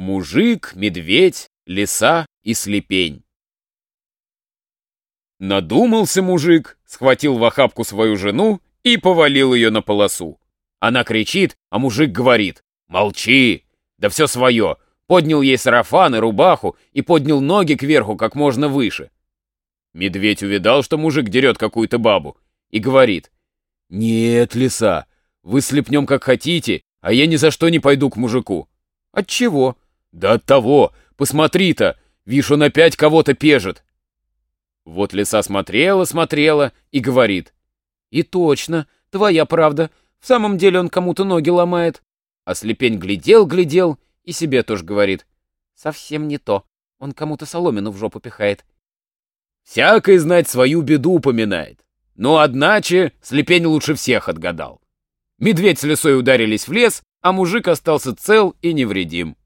Мужик, медведь, лиса и слепень. Надумался мужик, схватил в охапку свою жену и повалил ее на полосу. Она кричит, а мужик говорит «Молчи! Да все свое!» Поднял ей сарафан и рубаху и поднял ноги кверху как можно выше. Медведь увидал, что мужик дерет какую-то бабу, и говорит «Нет, лиса, вы слепнем как хотите, а я ни за что не пойду к мужику». «Отчего?» «Да от того! Посмотри-то! Вишь, он опять кого-то пежит!» Вот лиса смотрела, смотрела и говорит. «И точно, твоя правда. В самом деле он кому-то ноги ломает». А слепень глядел, глядел и себе тоже говорит. «Совсем не то. Он кому-то соломину в жопу пихает». Всякой знать свою беду упоминает. Но одначе слепень лучше всех отгадал. Медведь с лисой ударились в лес, а мужик остался цел и невредим.